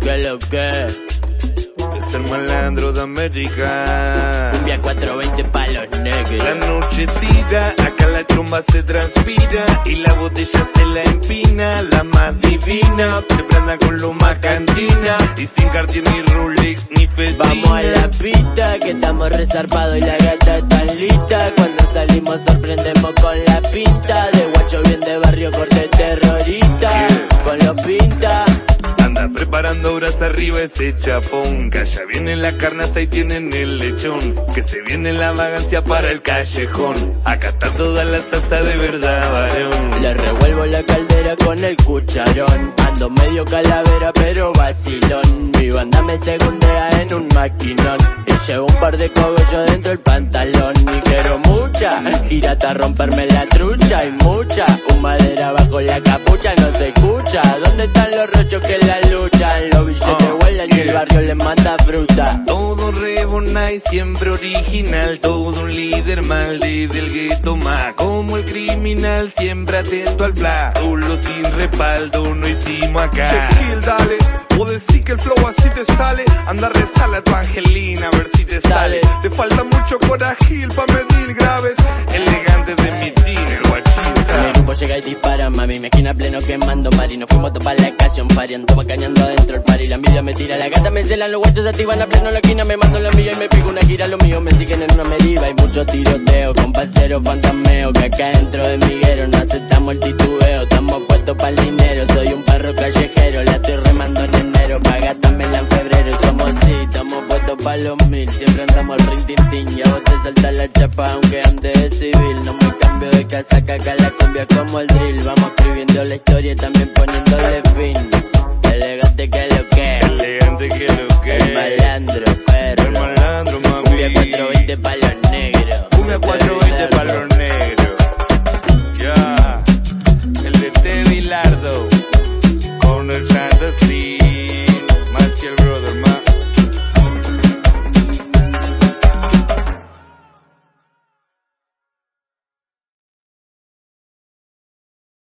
Dime que lo que. Es el malandro de América. Cumbia 420 palos negros. La noche tira, acá la tromba se transpira y la botella se la empina, la más divina. Se prenda con lo más cantina y sin Cartier ni Rolex ni festina. Vamos a la pista que estamos resarpados y la gata está lista. Cuando salimos sorprendemos con la pinta de guacho bien de barrio corte preparando horas arriba ese chapón. Que allá viene la carnaza y tienen el lechón. Que se viene la vagancia para el callejón. Acá está toda la salsa de verdad, varón. Le revuelvo la caldera con el cucharón. Ando medio calavera pero vacilón. Mi banda me segundea en un maquinón. Y llevo un par de cogollos dentro del pantalón. Y quiero mucha, girata romperme la trucha. Y mucha, humadera bajo la capucha no se escucha. ¿Dónde están los rochos que la Los billetes vuelan y el barrio les manda fruta. Todo rebona y siempre original. Todo un líder mal desde el gueto más. Como el criminal, siempre atento al fla. Solo sin respaldo no hicimos acá. Chequil, dale. O decir que el flow así te sale. Anda a rezarle a tu Angelina a ver si te sale. Te falta mucho corajil pa' medir graves. Elegante de mi tigre, llega y dispara, mami, me esquina pleno quemando mari Nos fuimos a la un party, ando cañando adentro el party La envidia me tira, la gata me celan, los guachos activan a pleno la esquina Me mando la mía y me pico una gira, lo mío me siguen en una medida Hay mucho tiroteo, con parcero fantasmeo Que acá dentro de Miguero no aceptamos el titubeo Estamos puestos para el dinero, soy un perro callejero La estoy remando en enero, pa' gastármela en febrero Somos sí, estamos puestos para los mil Siempre andamos al ring tin tin, y a vos te salta la chapa aunque ande de civil No me cambio casa, acá la cumbia como el drill. Vamos escribiendo la historia y también poniéndole